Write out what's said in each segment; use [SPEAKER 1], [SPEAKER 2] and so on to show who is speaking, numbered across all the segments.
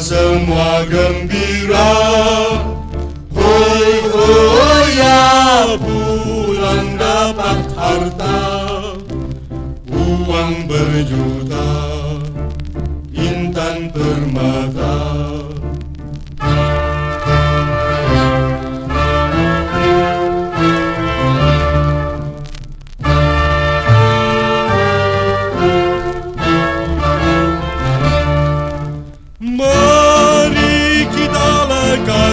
[SPEAKER 1] semua gembira. Hoi hoi ya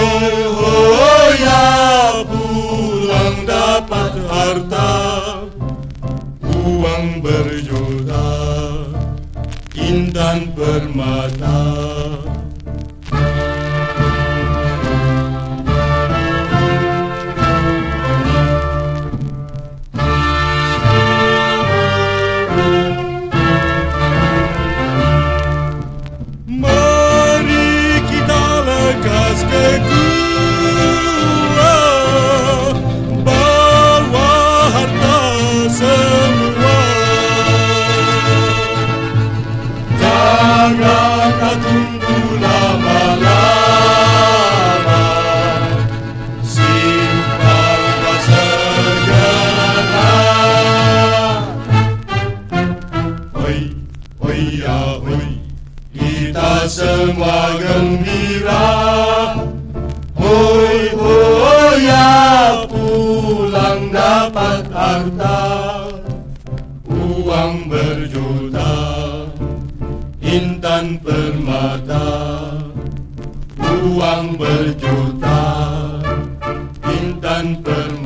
[SPEAKER 1] Hoi hoi ya pulang dapat harta Uang berjuta Intan permata Kita semua gembira. Hoi hoi ya pulang dapat harta. Uang berjuta Intan permata. Uang berjuta Intan permata